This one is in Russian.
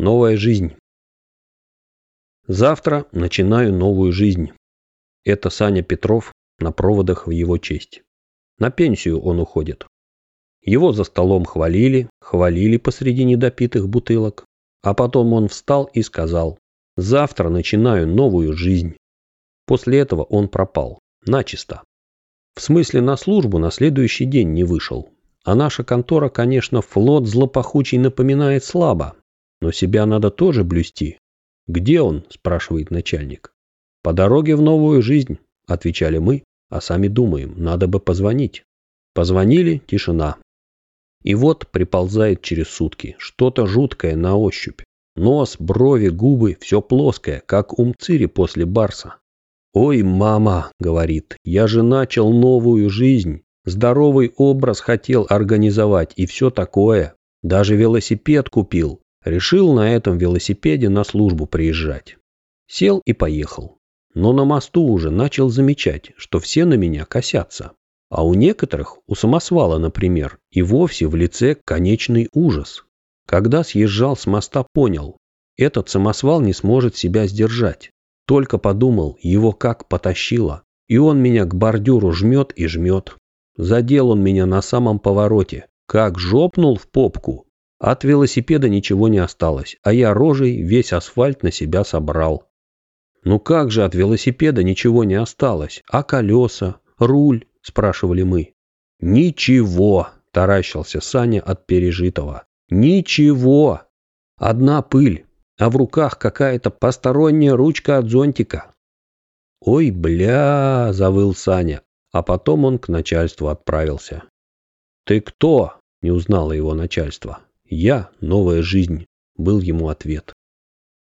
Новая жизнь. Завтра начинаю новую жизнь. Это Саня Петров на проводах в его честь. На пенсию он уходит. Его за столом хвалили, хвалили посреди недопитых бутылок. А потом он встал и сказал, завтра начинаю новую жизнь. После этого он пропал. Начисто. В смысле на службу на следующий день не вышел. А наша контора, конечно, флот злопахучий напоминает слабо. Но себя надо тоже блюсти. «Где он?» – спрашивает начальник. «По дороге в новую жизнь», – отвечали мы, а сами думаем, надо бы позвонить. Позвонили – тишина. И вот приползает через сутки что-то жуткое на ощупь. Нос, брови, губы – все плоское, как у мцири после барса. «Ой, мама», – говорит, – «я же начал новую жизнь. Здоровый образ хотел организовать и все такое. Даже велосипед купил. Решил на этом велосипеде на службу приезжать. Сел и поехал. Но на мосту уже начал замечать, что все на меня косятся. А у некоторых, у самосвала, например, и вовсе в лице конечный ужас. Когда съезжал с моста, понял, этот самосвал не сможет себя сдержать. Только подумал, его как потащило. И он меня к бордюру жмет и жмет. Задел он меня на самом повороте. Как жопнул в попку, от велосипеда ничего не осталось, а я рожей весь асфальт на себя собрал. «Ну как же от велосипеда ничего не осталось? А колеса? Руль?» – спрашивали мы. «Ничего!» – таращился Саня от пережитого. «Ничего! Одна пыль, а в руках какая-то посторонняя ручка от зонтика». «Ой, бля!» – завыл Саня, а потом он к начальству отправился. «Ты кто?» – не узнало его начальство. «Я – новая жизнь», – был ему ответ.